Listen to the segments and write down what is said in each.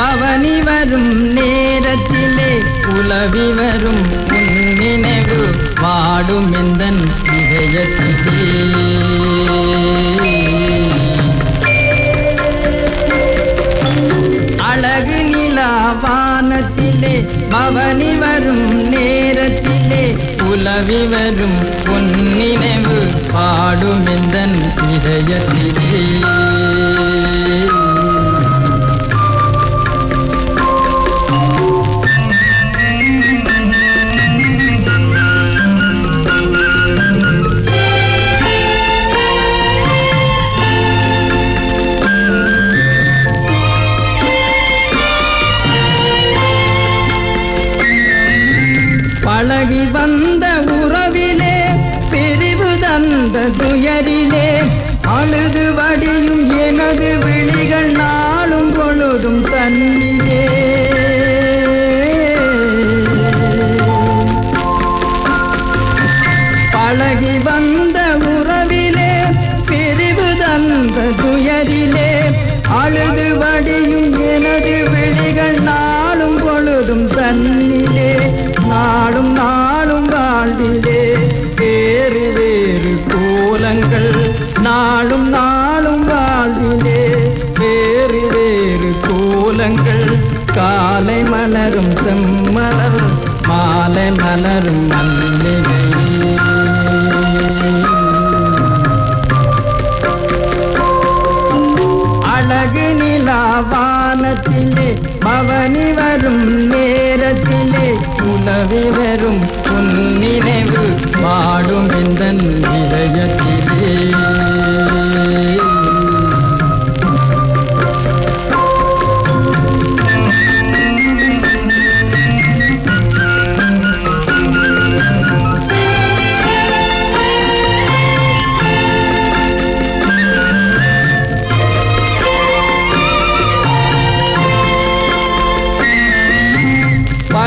பவனி வரும் நேரத்திலே உலவி வரும் உன் நினைவு வாடும் எந்த இதயத்திலே. அழகு நிலா வானத்திலே பவனி வரும் நேரத்திலே உலவி வரும் பொன்னினைவு நினைவு பாடும் எந்தன் இதயத்திலே. பழகி வந்த உறவிலே பிரிவு தந்த துயரிலே அழுது வடியும் எனது விழிகள் நாளும் பொழுதும் தன்னிலே. பழகி வந்த உறவிலே பிரிவு தந்த துயரிலே அழுது வடியும் எனது விழிகள் நாளும் பொழுதும் தன்னிலே. மலரும் செம்மலரும் மாலை மலரும் மல்லிகை. அழகு நிலா வானத்திலே பவனி வரும் நேரத்திலே உலவி வரும் உன் நினைவு பாடும் இந்த நிலையத்தில்.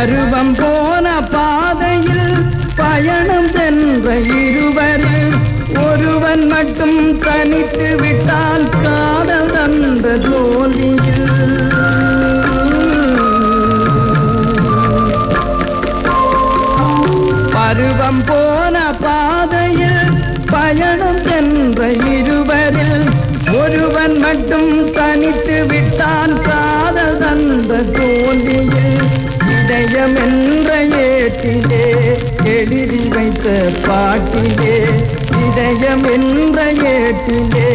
பருவம் போன பாதையில் பயணம் சென்ற இருவரில் ஒருவன் மட்டும் தனித்து விட்டால் காதல் தந்த தோல்வியில் பருவம் போன பாதையில் பயணம் சென்ற இருவரில் ஒருவன் மட்டும் தனித்து விட்டான் காதல் தந்த தோல்வியில் இதயம் என்ற ஏட்டிலே எழுதி வைத்த பாட்டிலே இதயம் என்ற ஏட்டிலே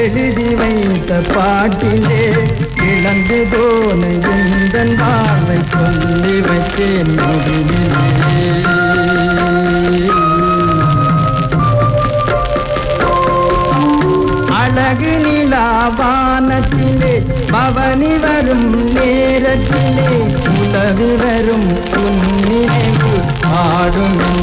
எழுதி வைத்த பாட்டிலே இழந்து போன எந்த வாழ்வை சொல்லி வைத்தேன் முடிவிலே அழகு நிலா வானத்திலே பவனி வரும் நேரத்திலே உலவி வரும் உன் ஆடும் இந்த